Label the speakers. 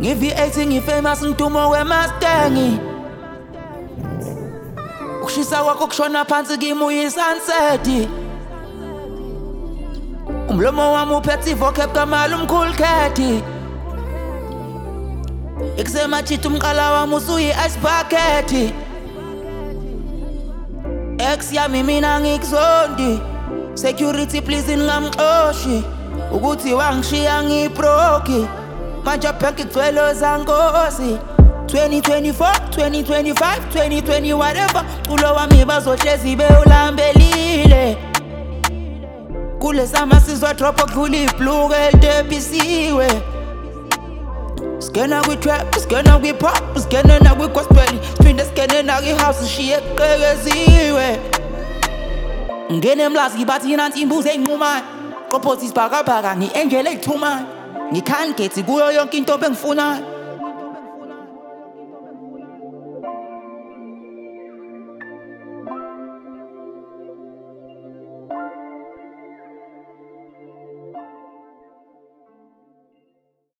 Speaker 1: Ngivi-8 ngifamous ngitumo wemastengi Ukushisa kwakho kushona phansi kimi uyisunset. Umlomo wami uphethe vocab kamali umkhulu khethi Ekusemachitha umqala wami usuyi ice bucket. Ex yami mina ngikuzondi Security please ningamxoshi ukuthi wangishiya ngibroke. Manje abhenki kugcwele zankosi 2024 2025 2020 whatever. Culo wami bazohlezi bewulambelile kule sama sizodropha kudlula ibhluku elitebisiwe Skena kwi-trap, skena kwi-pop, skena nakwi-gospel Siphinde skene nakwi-house, shiye kuqekeziwe Ngene emlazi bathi nansi imbuzi eyinqumayo Qophothi isibhakabhaka ngi-angel eyithumayo ngikhangikhethi kuyo yonke into bengifunayo